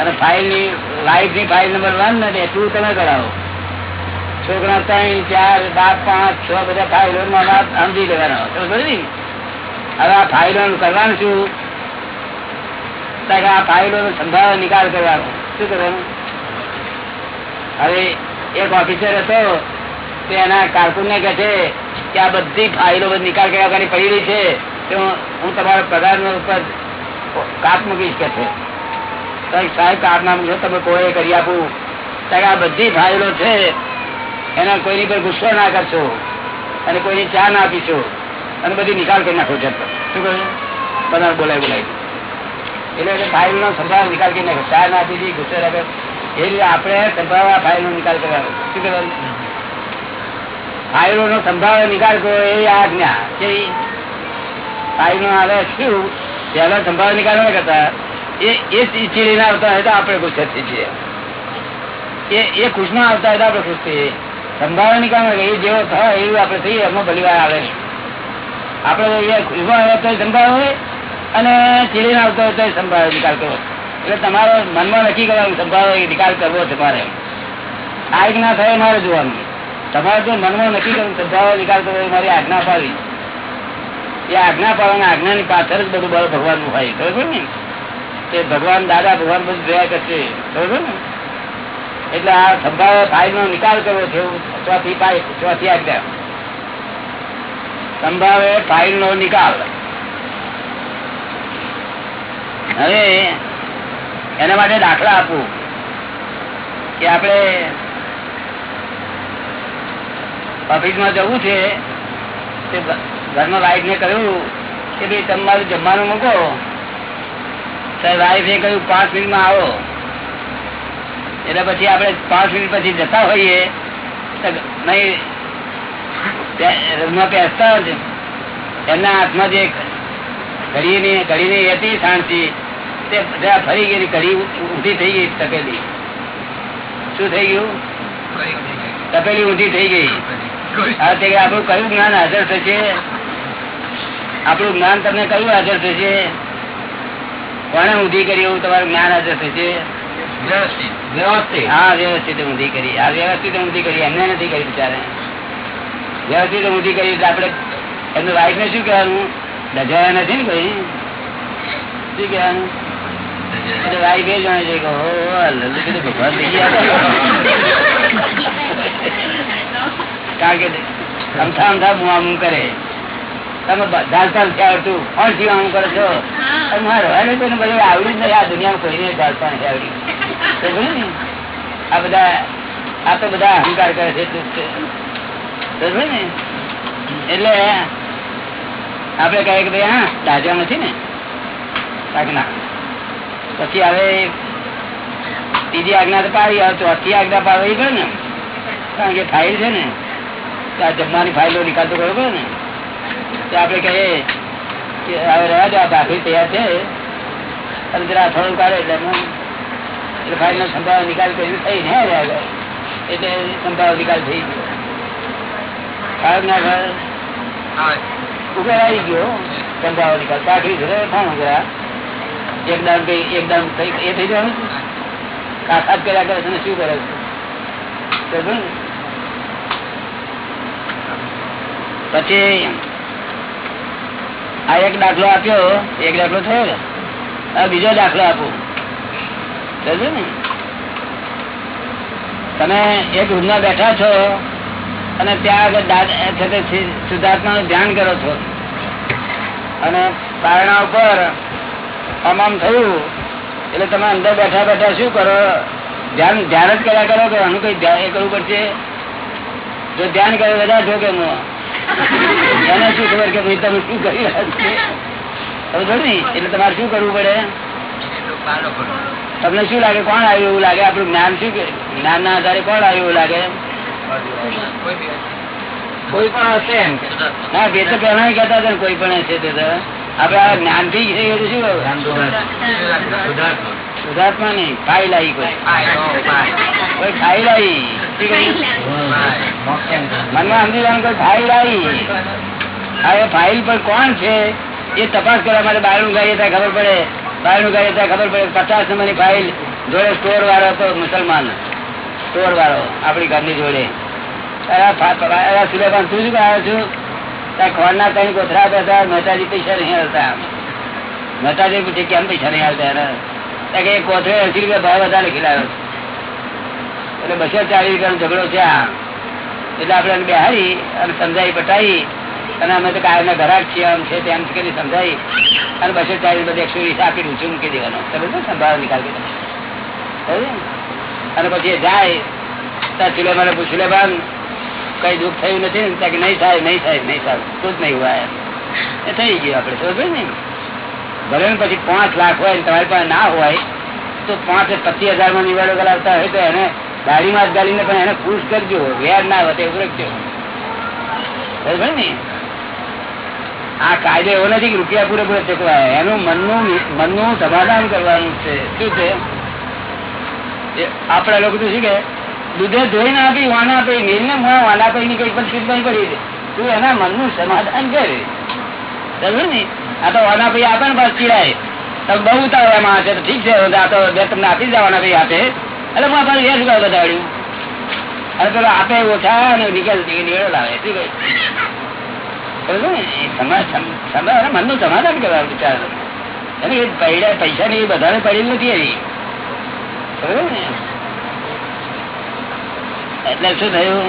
અને ફાઇલની વાઇફની ફાઇલ નંબર વન ને ટુ તમે કરાવો છોકરા ત્રણ, ચાર બાપ પાંચ, છ બધા ફાઇલો સમજી લેવાના. હવે આ ફાઇલો કરવાનું શું? આ ફાઇલો નો સંભાવ નિકાલ કરવાનો. શું કરવાનું? હવે એક ઓફિસર હતો, તે એના કારકુન ને કહે છે કે આ બધી ફાઇલો નિકાલ કર્યા વગરની પડી રહી છે, તો હું તમારા પગાર ઉપર કાપ મૂકીશ કે છે? સાહેબ કાપ ના મૂકશો તમે કોઈ કરી આપું. આ બધી ફાઇલો છે, એના કોઈની પર ગુસ્સો ના કરશો અને કોઈની ચા ના પીશો અને બધી નિકાલ કરી નાખો છે. શું કહ્યું બધા બોલાય બોલાય એટલે ફાઇલ નો સંભાળ નિકાલ કરી નાખો. ચા ના આપી ગુસ્સે ના એ રીતે આપણે સંભાળવા ફાઇલ નો નિકાલ કરવાનો. શું કરવાનું? ફાઇલો નો સંભાવે નિકાલ કરો એ આજ્ઞા. કે ફાઇલ નો આવે શું? પેલા સંભાવે નિકાલ ના કરતા. એ એ ચીડી ના આવતા હોય તો આપણે ગુસ્સે થઈ જઈએ એ એ ખુશમાં આવતા હોય તો આપણે ખુશ થઈએ. સંભાવે નિકાલ એ જેવો થાય એવું આપણે થઈએ એમાં ભલી વાર આવે આપણે એ ખુશમાં આવે તો સંભાવ હોય અને ચીડી ના આવતો હોય તો સંભાવે નિકાલ કરવો. એટલે તમારે મનમાં નક્કી કરવાનું સંભાવે નિકાલ કરવો તમારે. આ ના થાય મારે જોવાનું. તમારે જો મનમાં નક્કી કરવું શ્રદ્ધાઓ નિકાલ કરો મારી આજ્ઞા પાડવી એ આજ્ઞા પાડવાના આજ્ઞાની પાછળ જ બધું બળ ભગવાનનું હોય બરોબર ને? તે ભગવાન દાદા ભગવાન બધું જોયા કરશે બરોબર ને? એટલે આ સંભાવે ફાઇલ નો નિકાલ કરવો છે ચોથી ફાઇલ ચોથી આજ્ઞા. સંભાવે ફાઇલ નો નિકાલ. હવે એના માટે દાખલા આપું કે આપણે ઓફિસમાં જવું છે તે ઘરમાં વાઈફ ને કહ્યું કે ભાઈ તમારું જમવાનું મૂકો. વાઈફે કહ્યું પાંચ મિનિટમાં આવો. એટલે પછી આપણે પાંચ મિનિટ પછી જતા હોઈએ નહીં રૂમમાં બેસતા જ એમના હાથમાં જે ઘડીની ઘડીની હતી શાંતિ તે બધા ફરી ગઈ ઘડી ઊંધી થઈ ગઈ તપેલી. શું થઈ ગયું? તપેલી ઊંધી થઈ ગઈ. આપણું કયું જ્ઞાન હાજર થશે? આપણું જ્ઞાન તમને કયું હાજર થશે? કોને ઊંધી કરી એવું તમારું જ્ઞાન હાજર થશે? વ્યવસ્થિત. હા વ્યવસ્થિત ઊંધી કરી. આ વ્યવસ્થિત ઊંધી કરી એમને નથી કરી બિચારે. વ્યવસ્થિત ઊંધી કરી એટલે આપણે એમની વાઈફ ને શું કહેવાનું? ડજાયા નથી ને કોઈ? શું કહેવાનું? એટલે વાઈફ એ જાણે છે કે ભગવાન કારણ કે અમથા અમથા મુઆમું કરે. તમે ધાલતા નથી આવડતું કોણથી આમ કરો છો? અને મારે હવે બધું આવડ્યું જ નહીં આ દુનિયામાં કોઈને ધાલતા નથી આવડ્યું તો આ બધા આ તો બધા અહંકાર કરે છે એટલું ને. આપડે કહે કે ભાઈ હા દાજા નથી ને. આજ્ઞા પછી હવે ત્રીજી આજ્ઞા તો પાડી હવે ચોથી આજ્ઞા પાડવી પડે ને. કારણ કે ફાઇલ છે ને. આ જમવાની ફાઇલો નિકાલ તો કરવો ને? તો આપડે કહીએ કે હવે રહ્યા દો આ ભાખરી તૈયાર છે. અને જરા થોડું કાઢે એટલે એમાં એટલે ફાઇલ નો સંભાવ નિકાલ કર્યું થઈ ને રહ્યા એટલે સંભાવ નિકાલ થઈ ગયો. કારણ ના ઉકેલ આવી ગયો સંભાવ નિકાલ. ખાણું જરા. એકદમ કઈ એકદમ કઈ એ થઈ જવાનું? કાકાત કર્યા કરે છે શું કરે છે સમજો ને? પછી આ એક દાખલો આપ્યો, એક દાખલો થયો ને, આ બીજો દાખલો આપો. ને? તમે એક રૂમમાં બેઠા છો અને ત્યાં આગળ શુદ્ધાત્માનું ધ્યાન કરો છો. અને પારણા ઉપર આમ થયું, એટલે તમે અંદર બેઠા બેઠા શું કરો? ધ્યાન ધ્યાન જ કર્યા કરો કે આનું કઈ કરવું પડશે? જો ધ્યાન કરે બધા છો કે હું એને શું ખબર કે ભાઈ તમે શું કરી રહ્યા ને એટલે તમારે શું કરવું પડે? તમને શું લાગે કોણ આવ્યું એવું લાગે? આપણું જ્ઞાન શું જ્ઞાન ના આધારે કોણ આવ્યું એવું લાગે? કોઈ પણ હશે એમ ના બે તો પહેલા કહેતા હતા ને કોઈ પણ હશે તે તો. આપડે આ જ્ઞાનથી શું સુધાર્થમાં નહીં ખાઈ આવી કોઈ. ફાઇલ આવી મનમાં સમજી જવાનું કોઈ ફાઇલ આવી હવે ફાઇલ પર કોણ છે? એ તપાસ કરવા માટે બહારનું ગાડીએ ત્યાં ખબર પડે. બહારનું ગાડીએ ત્યાં ખબર પડે. પચાસ નંબરની ફાઇલ જોડે સ્ટોર વાળો હતો મુસલમાન. સ્ટોર વાળો આપણી ઘરની જોડે. સુલેમાન તું શું આવ્યો છું? ત્યાં ખોરના કઈ કોથરા હતા. મહેતાજી પૈસા નહીં હાલતા મહેતાજી પૂછે, કેમ પૈસા નહીં હાલતા કે કોથરે એસી રૂપિયા ભાવ વધારે ખીલાયો એટલે બસો ચાલીસ રૂપિયાનો ઝઘડો છે એટલે આપણે બેહારી અને સમજાવી પટાવી. અને અમે તો કાયમ ઘરાક છીએ, આમ છે તેમ કરી સમજાવી. અને બસો ચાલીસ બધે એકસો વીસ આપી ઊંચું મૂકી દેવાનો. તમે શું સંભાળ નિકાલ કરી? અને પછી જાય. ત્યાં સુલેમાને પૂછ્યું, લે ભાન, કઈ દુઃખ થયું નથી ને? ત્યાં કે, નહીં થાય નહીં થાય નહીં થાય તું જ નહીં હોય. એ થઈ ગયું આપણે સમજ ને? ભલે પછી પાંચ લાખ હોય તમારી પાસે ના હોય, તો પાંચ પચીસ હજારમાં નિવાડો કરાવતા હોય તો એને ગાડીમાં જ ગાડીને પણ એને ખુશ કરજો વ્યાજ ના વધે એવું રાખજો બરાબર આ કાયદો એવો નથી કે રૂપિયા પૂરેપૂરો ચૂકવાય. એનું મનનું મનનું સમાધાન કરવાનું છે. શું છે? એ લોકો તો શું કે દૂધે ધોઈ ના આપી, વાના આપી નીલ ને મોં, વાના આપી ની કઈ પણ નહીં પડી તું એના મનનું સમાધાન કરે. સમજ્યો ને? આ તો વાના ભાઈ આપે ને બસ ચીડાય. તમે બહુ ઉતાવળામાં હશે તો ઠીક છે આ તો બે તમને આપી જવાના ભાઈ આપે. એટલે હું આપણે વીસ રૂપિયા બતાવ્યું અને પેલો આપે ઓછા અને નિકાલ નિવેડો લાવે શું કહ્યું મનનું સમાધાન કરવા વિચાર એને એ પૈસા ની બધાને પડી નથી એવી એટલે શું થયું?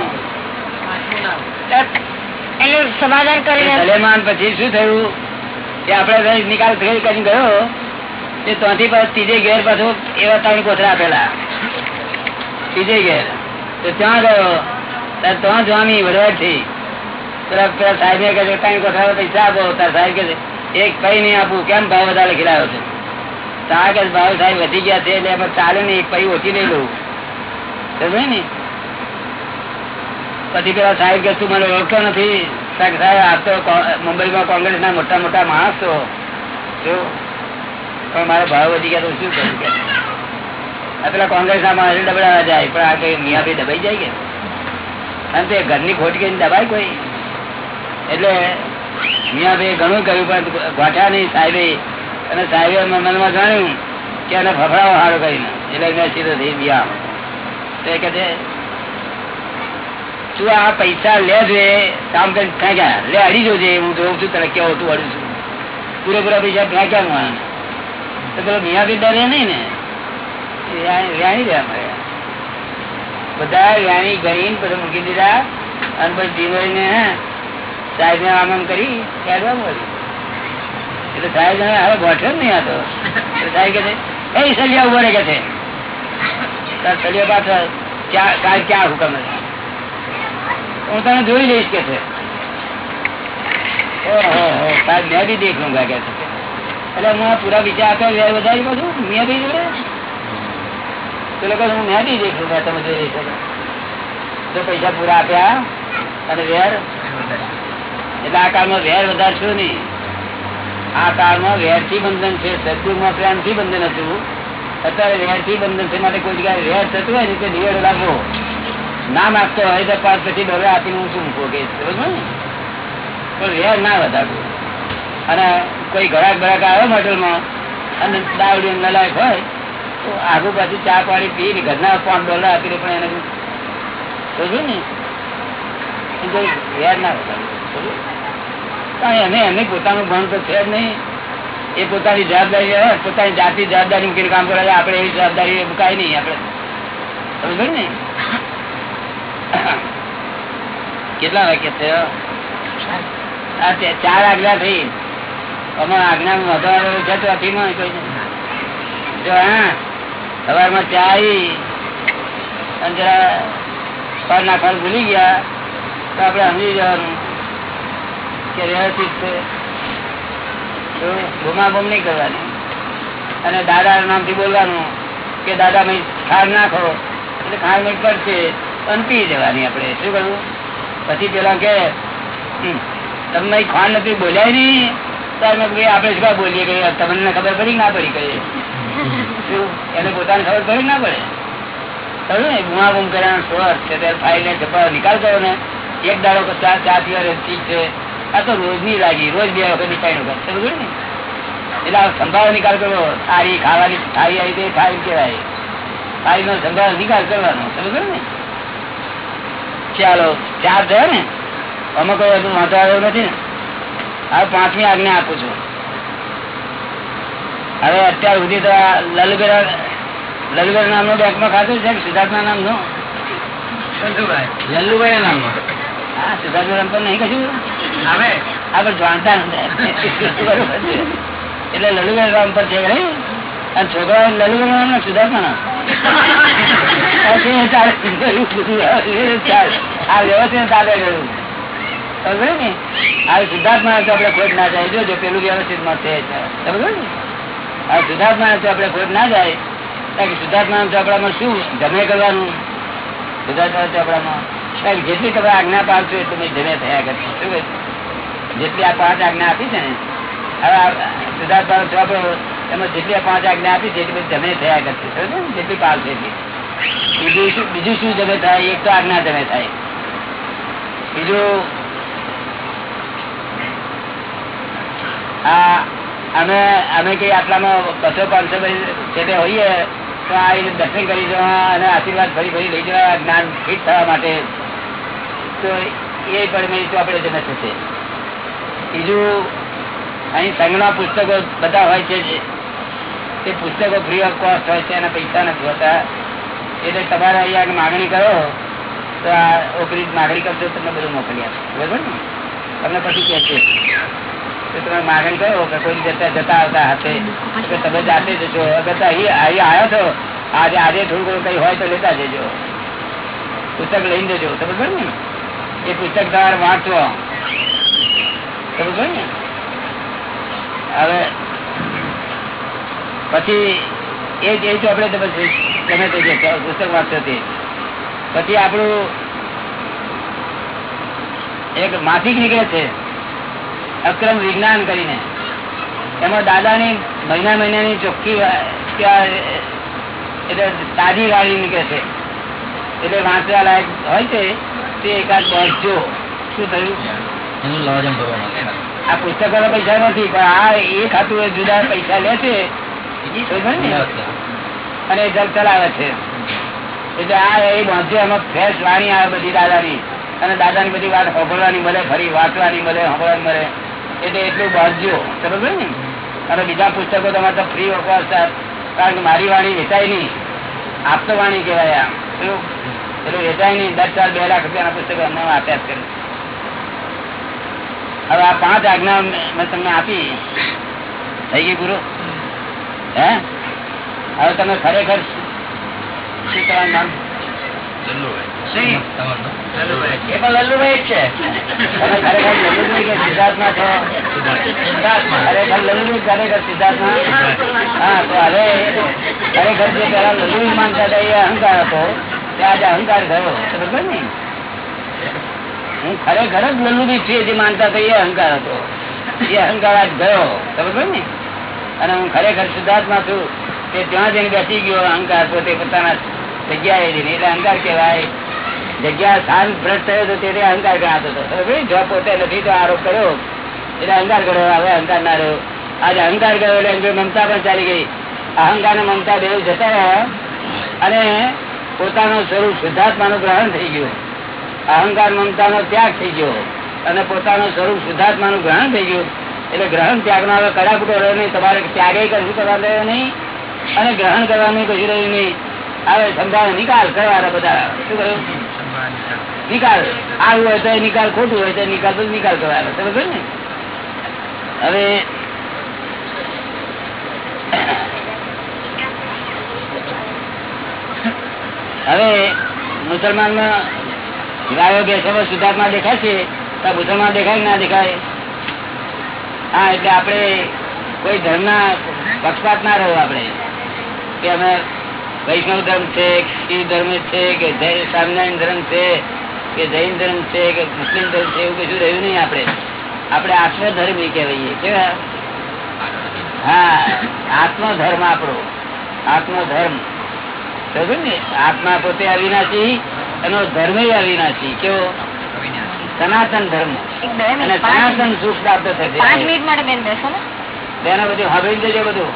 સમાધાન કરી સલેમાન પછી શું થયું? કે આપડે નિકાલ કરી ગયો. એ ત્યાંથી પાછું ત્રીજે ઘેર પાછું એવા ત્રણ કોથરા આપેલા. ત્રીજે ઘેર. તો ત્યાં ગયો. ત્યાં જવાની વડવાટ થઈ પેલા કોથરા પૈસા આપો. તાર સાહેબ કહે એક કઈ નહીં આપું. કેમ ભાવ વધારે ખીલાયો છે? તાર કે ભાવ સાહેબ વધી ગયા છે એટલે ચાલે નહીં. પૈ ઓછી નહીં લઉં. સમજ્યો ને? પછી પેલા સાહેબ કે, તું મને ઓળખતો નથી. સાહેબ સાહેબ, આ તો મુંબઈમાં કોંગ્રેસ ના મોટા મોટા માણસ. છો જો, પણ મારો ભાવ વધી ગયા તો શું કરું કે? પેલા કોંગ્રેસ ના માણસ દબડાવા જાય, પણ આ કઈ મિયા ભાઈ દબાઈ જાય કે? અને તે ઘરની ખોટકી દબાય કોઈ. એટલે મિયા ભાઈ ઘણું કર્યું, પણ ગોઠા નહીં સાહેબે. અને સાહેબે મનમાં જાણ્યું કે એને ફફડાવો સારો કરીને. એટલે મેં સીધો થઈ ગયા તો કહે તું આ પૈસા લે જોઈએ, કામ કરી ફેંક્યા. લે, અડી જોજે, હું જોઉં છું, તને કેવો તું અડું છું. પૂરેપૂરા પૈસા ક્યાં આને. તો પેલો મિયા બી ડરે નહીં ને? વ્યાણી રહ્યા મારે બધા વ્યાણી ગઈ બધા મૂકી દીધા અને પછી હે સાહેબ ને આમ કરી કાઢવા મળી એટલે સાહેબ હવે ગોઠવે નહીં આ તો. સાહેબ કે છે, એ સલિયા ઊભો રહે કે છે. સલિયા પાછળ ક્યાં ક્યાં હુકમ છે હું તને જોઈ લઈશ કે છે. મેં બી દેખ લૂંગા કે છે. એટલે હું પૂરા વિચાર આપ્યો વેર વધારી બધું મેં બી જોડે? તો લોકો હું મેં બી દેખ લૂંગા તમે જોઈ લઈ તો પૈસા પૂરા આપ્યા અને વેર એટલે આ કાળમાં વેર વધારશો નહીં. આ કાળમાં વેરથી બંધન છે સદયુગમાં પ્રેમથી બંધન હતું. અત્યારે વેરથી બંધન છે માટે કોઈ જગ્યાએ વેર થતું હોય ને તે નિવેડો લાગવો. ના માગતો હોય તો પાંચ પછી ડોલર આપીને હું શું મૂકવો કે પણ વ્યાજ ના વધારવું અને કોઈ ઘરાક ભરાક આવે હોટલમાં અને દાવડી નલાયક હોય, તો આગુ પાછું ચા પાણી પી ને ઘરના પાંચ ડોલર આપીને પણ એને સમજ્યું ને? વેર ના વધારવું એને એને પોતાનું ભણ તો છે જ નહીં. એ પોતાની જવાબદારી હોય, પોતાની જાતિ જવાબદારી મૂકીને કામ કરે આપણે એવી જવાબદારી મુકાય નહીં આપણે. સમજો ને? કેટલા વાક્ય થયો? ચાર આગલા થઈ અમારા આજ્ઞા વધારે છે તો અતિમાં કોઈ ચા જરા ભૂલી ગયા, તો આપણે સમજી જવાનું કે વ્યવસ્થિત છે. બુમાબુમ નહીં કરવાની. અને દાદા નામથી બોલવાનું કે દાદા, ભાઈ ખાર નાખો. એટલે ખાર નહીં પડશે પી જવાની આપણે. શું કરવું પછી પેલા કે તમને ખાંડ નથી, બોલ્યા નઈ આપણે શું બોલીએ કે તમને ખબર પડી ના પડી કહીએ એને પોતાને ખબર પડી ના પડે? ને બુમાબુમ કર્યા ફાઇલ ને નિકાલ કરો ને. એક દાડો ચાર ચા ચા પીવા ઠીક છે. આ તો રોજની લાગી, રોજ બે વખતની ત્રણ વખત. સમજો ને એટલે સંભાવ નિકાલ કરવો, સારી ખાવાની થાળી આવી તે ફાઇલ કહેવાય. ફાઇલ નો સંભાવ નિકાલ કરવાનો. સમજ ને ચાલો. ચાર થયો ને? અમે કોઈ હજુ વાંધો આવ્યો નથી ને. હવે પાંચમી આજ્ઞા આપું છું. હવે અત્યાર સુધી તો આ લલગરા લલગર નામનો બેંકમાં ખાતું છે સિદ્ધાર્થના નામનું? લલ્લુભાઈ ના નામમાં. હા સિદ્ધાર્થ નામ પર નહીં કશું? આવે. આપણે જાણતા. એટલે લલુભાઈ રામ પર છે? અને છોકરા લલ્લુભાઈ નામ ને સુધાર્થના નામ? સિદ્ધાર્થ ના જાય જોજો પેલું વ્યવસ્થિતમાં છે સિદ્ધાર્થમાં તો ખોટ ના જાય સિદ્ધાર્થમાં ચોપડામાં શું જમે જેટલી તમે આજ્ઞા પાડશો એટલું જમે થયા કરશો. શું જેટલી આ પાંચ આજ્ઞા આપી છે ને બીજું શું જમે થાય? એક તો આજ્ઞા જમે થાય. બીજું અમે કઈ આટલામાં બસો પાંચસો છે હોઈએ, તો આ રીતે દર્શન કરી જવા અને આશીર્વાદ ફરી ફરી લઈ જવા જ્ઞાન ફિટ થવા માટે. તો એ પણ મેં આપણે જમે થશે. બીજું અહીં સંઘના પુસ્તકો બધા હોય છે તે પુસ્તકો ફ્રી ઓફ કોસ્ટ હોય છે, એના પૈસા નથી હોતા. એટલે તમારે અહીંયા માગણી કરો, તો આ ઓપરી માગણી કરશો તમને બધું મોકલી આપશે. બરોબર ને? તમને પછી કહે છે. તમે માગણી કરો કે કોઈ જતા જતા આવતા હશે કે તમે જાતે જશો અગર અહીં અહીં આવ્યો છો, આજે આજે થોડું ઘણું કઈ હોય તો લેતા જજો. પુસ્તક લઈને જજો. સમજ ને? એ પુસ્તક તમારે વાંચવો. સમજ ને? હવે પછી એ જ એ આપણે તો ગમે તે પુસ્તક વાંચશો તે. પછી આપણું એક માસિક નીકળે છે. અક્રમ વિજ્ઞાન કરીને. એમાં દાદાની મહિના મહિનાની ચોખ્ખી એટલે તાજી વાળી નીકળે છે. એટલે વાંચવા લાયક હોય છે તે એકાદ જો શું થયું? એનું લવાજમ ભરવાનું આ પુસ્તકો પૈસા નથી પણ આ એ ખાતું એ જુદા પૈસા લે છે ને? અને એ જલ ચલાવે છે. એટલે આ એ વાંચજો એમાં ફ્રેશ વાણી આવે બધી દાદાની. અને દાદાની બધી વાત સાંભળવાની મળે ફરી વાંચવાની મળે સાંભળવાની મળે. એટલે એટલું વાંચજો બરોબર ને? અને બીજા પુસ્તકો તમારે તો ફ્રી કોસ્ટ કારણ કે મારી વાણી વેચાય નહીં. આપતો વાણી કહેવાય આમ પેલું પેલું વેચાય નહીં. દસ ચાર બે લાખ રૂપિયાના પુસ્તકો એમને આપ્યા જ કરે. હવે આ પાંચ આજ્ઞા મેં તમને આપી. થઈ ગઈ ગુરુ? હે? હવે તમે ખરેખર શું નામ. તમારું તમે ખરેખર અહંકાર હતો ત્યાં આજે અહંકાર થયો. બરોબર ને હું ખરેખર જ લલ્લુભી છીએ જે માનતા હતા, એ અહંકાર હતો. એ અહંકાર આજ ગયો. ખબર ને? અને હું ખરેખર શુદ્ધાત્મા છું. તે ત્યાં જઈને બેસી ગયો, અહંકાર પોતે પોતાના જગ્યાએ જઈને એટલે અહંકાર કહેવાય. જગ્યા સ્થાન ભ્રષ્ટ થયો તો તે અહંકાર ગણાતો હતો. જો પોતે નથી તો આરોપ કર્યો. એટલે અહંકાર કર્યો હવે અહંકાર ના રહ્યો. આજે અહંકાર ગયો એટલે એમ મમતા પણ ચાલી ગઈ. અહંકાર ને મમતા બે જતા રહ્યા. અને પોતાનું સ્વરૂપ શુદ્ધાત્માનું ગ્રહણ થઈ ગયું. અહંકાર મમતા નો ત્યાગ થઈ ગયો અને પોતાનું સ્વરૂપ શુદ્ધાત્માનું ગ્રહણ થઈ ગયું. એટલે ગ્રહણ ત્યાગ નો હવે કડાકૂટો રહ્યો નહીં. તમારે ત્યાગે કશું કરવા રહ્યો નહીં? અને ગ્રહણ કરવાનું કશું રહ્યું નહીં. હવે સમજાવે નિકાલ કરવાના બધા. શું કહ્યું? નિકાલ. આવું હોય તો નિકાલ, ખોટું હોય તો નિકાલ તો નિકાલ કરવાનો. સમજ ને? હવે હવે મુસલમાનમાં ગાયો બેસો સુધાર્થમાં દેખાય છે, તો ભૂષણમાં દેખાય કે ના દેખાય? હા, એટલે આપણે કોઈ ધર્મ ના પક્ષપાત ના રહ્યો આપણે. કે અમે વૈષ્ણવ ધર્મ છે કે શિવ ધર્મ છે, કે સ્વામિનારાયણ ધર્મ છે, કે જૈન ધર્મ છે, કે મુસ્લિમ ધર્મ છે, એવું કશું રહ્યું નહીં આપણે. આપણે આત્મધર્મી કહેવાઈએ, કેવા? હા, આત્મધર્મ આપણો, આત્મધર્મ. સમજ ને? આત્મા પોતે અવિનાશી એનો ધર્મ અવિનાશી કેવો? સનાતન ધર્મ. અને સનાતન સુખ પ્રાપ્ત પાંચ થશે મિનિટ માટે બેન બેસો ને. તેના બધું હવે જજો બધું.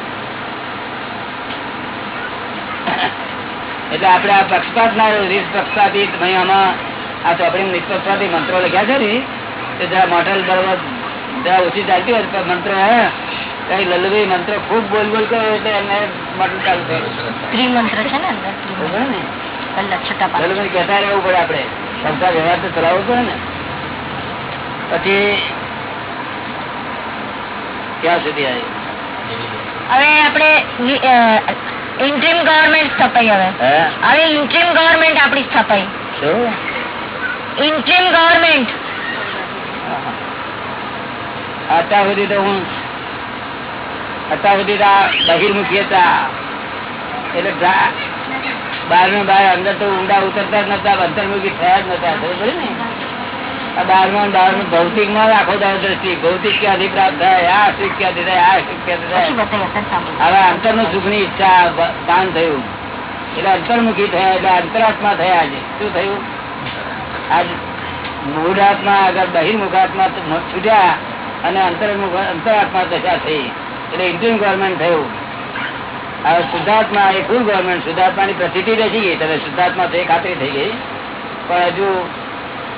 એટલે આપડે આ પક્ષપાત ના રીત પક્ષપાતી આમાં આ ચોપડી નિષ્પક્ષપાતી મંત્રો લખ્યા છે ને. તે જરા મોટલ બરોબર જરા ઓછી ચાલતી હોય મંત્ર હે? કઈ લલ્લુભાઈ મંત્ર ખૂબ બોલ બોલ કર્યો એટલે એમને મોટલ ચાલુ થયું. ત્રિમંત્ર છે ને? છઠ્ઠા પાઠ. લલ્લુભાઈ કહેતા રહેવું પડે આપડે સંસાર વ્યવહાર તો ચલાવવો પડે ને. પછી ક્યાં સુધી આવી? હવે આપણે ઇન્ટ્રીમ ગવર્મેન્ટ સ્થપાઈ હવે. હવે ઇન્ટ્રીમ ગવર્મેન્ટ આપણી સ્થપાઈ. શું? Interim government. અત્યાર સુધી તો હું અત્યાર સુધી બહિર્મુખી હતા. એટલે બહારનું બહાર અંદર તો ઊંડા ઉતરતા જ નતા અંતર્મુખી થયા જ નતા ખબર ને? આ બહાર બહારનું ભૌતિકમાં રાખો દાડો દ્રષ્ટિ ભૌતિક ક્યાંથી પ્રાપ્ત થાય આ સુખ ક્યાંથી થાય આ સુખ ક્યાંથી થાય. હવે અંતરનું સુખની ઈચ્છા દાન થયું. એટલે અંતર્મુખી થયા એટલે અંતરાત્મા થયા આજે. શું થયું? આજ મૂળાત્મા આગળ બહિર્મુખાત્મા છૂટ્યા અને અંતરમુખ અંતરાત્મા દશા થઈ. એટલે ઇન્ડિયન ગવર્મેન્ટ થયું. હવે શુદ્ધાત્મા, એ ફૂલ ગવર્મેન્ટ શુદ્ધાત્માની પ્રસિદ્ધિ રહી ગઈ તમે શુદ્ધાત્મા થઈ ખાતરી થઈ ગઈ. પણ હજુ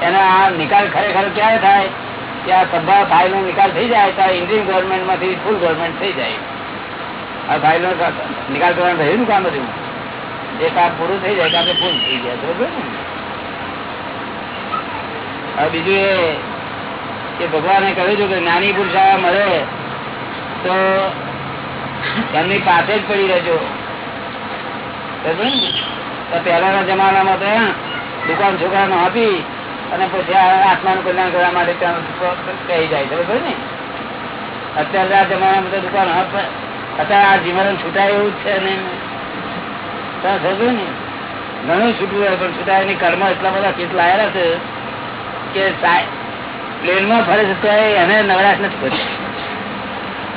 એના નિકાલ ખરેખર ક્યારે થાય? કે આ સભા ફાઇલ નો નિકાલ થઈ જાય તો ઇન્ડિયન ગવર્મેન્ટમાંથી ફૂલ ગવર્મેન્ટ થઈ જાય. આ ફાઇલ નો નિકાલ કરવાનું રહ્યું કામ બધું? એ કામ પૂરું થઈ જાય કે આપણે ફૂલ થઈ જાય બરોબર હવે બીજું એ, કે ભગવાને કહ્યું હતું કે નાની પુરુષ મળે તો એમની પાસે જ પડી રહેજો. પહેલાના જમાનામાં તો દુકાન છોકરાને આપી અને પછી આત્માનું કલ્યાણ કરવા માટે કહી જાય ને? અત્યારે આ જમાનામાં તો દુકાન અત્યારે આ જીવન છૂટાય એવું જ છે ને સમજો ને? ઘણું છૂટવું હોય, પણ છૂટાય એની કર્મ એટલા બધા કેસ લાયેલા છે કે પ્લેનમાં ફરે છે તો એને નવરાશ નથી પડતી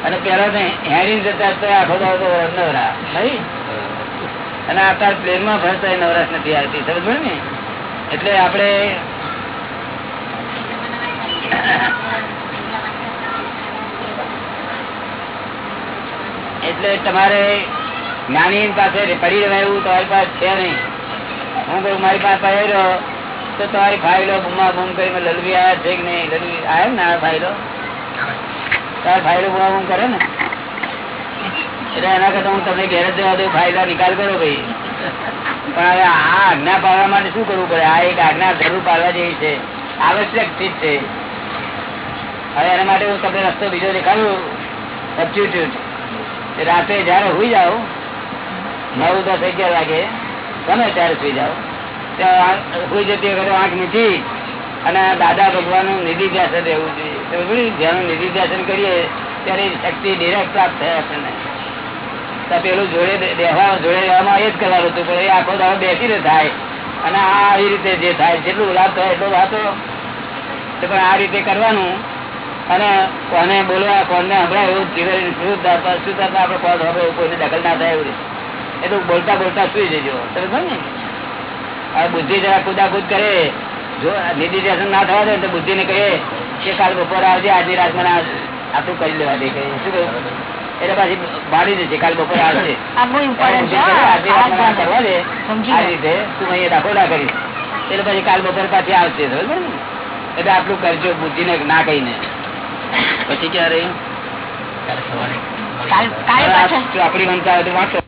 અને પેલા તો હેરી જતા તો આખો દાડો નવરા. નહીં? અને અત્યારે પ્લેનમાં ભરતા નવરાશ નથી આવતી સમજ ને? એટલે આપણે એટલે તમારે જ્ઞાની પાસે પડી રહેવાય એવું તમારી પાસે છે નહીં. હું કહું મારી પાસે પડી રહ્યો તો તમારી ફાઇલો બુમા બુમ કરી મેં લલવી આવ્યા છે કે નહીં? લલવી આવ્યા ને આ ફાઇલો? તાર ફાઇલો બૂમ કરે ને? એટલે એના કરતા હું તમને ઘેર જવા દઉં ફાઇલો નિકાલ કરો ભાઈ. પણ હવે આ આજ્ઞા પાડવા માટે શું કરવું પડે? આ એક આજ્ઞા જરૂર પાડવા જેવી છે. આવશ્યક ચીજ છે. હવે એના માટે હું તમને રસ્તો બીજો દેખાડું. સબસ્ટિટ્યુટ રાત્રે જયારે સુઈ જાઓ, નવ દસ અગિયાર વાગે, ગમે ત્યારે સુઈ જાઓ. ત્યાં સુઈ જતી વખતે આંખ મીચી અને દાદા ભગવાનનું નિધિ ધ્યાસન રહેવું જોઈએ જેનું નિધિ ધ્યાસન કરીએ, ત્યારે શક્તિ ડિરેક્ટ પ્રાપ્ત થાય આપણને. પેલું જોડે બે- જોડે રહેવામાં એ જ કરવાનું હતું એ આખો દાડો બેસીને થાય. અને આ આવી રીતે જે થાય, જેટલું લાભ થાય એટલો વાતો પણ આ રીતે કરવાનું. અને કોને બોલવા, કોને હમણાં એવું જીવન શું થતા શું થતા આપણે કોણ હવે કોઈને દખલ ના થાય એવું. એટલું બોલતા બોલતા સુઈ જજો. તમે સમજો ને? બુદ્ધિ જરા કુદાકુદ કરે જો નિધિધ્યાસન ના થવા દે તો બુદ્ધિ ને કહે કે કાલ બપોર આવજે આજની રાત મને આટલું કરી લેવા દે કહે શું કહ્યું? એટલે પાછી બાળી દેશે કાલ બપોર આવશે કરવા દે આ રીતે તું અહીંયા દાખો ના કરીશ. એટલે પછી કાલ બપોર પાછી આવશે એટલે આટલું કરજો બુદ્ધિ ને ના કહીને. પછી ક્યારે? કાલ કાલે વંચાવે તો વાંચો.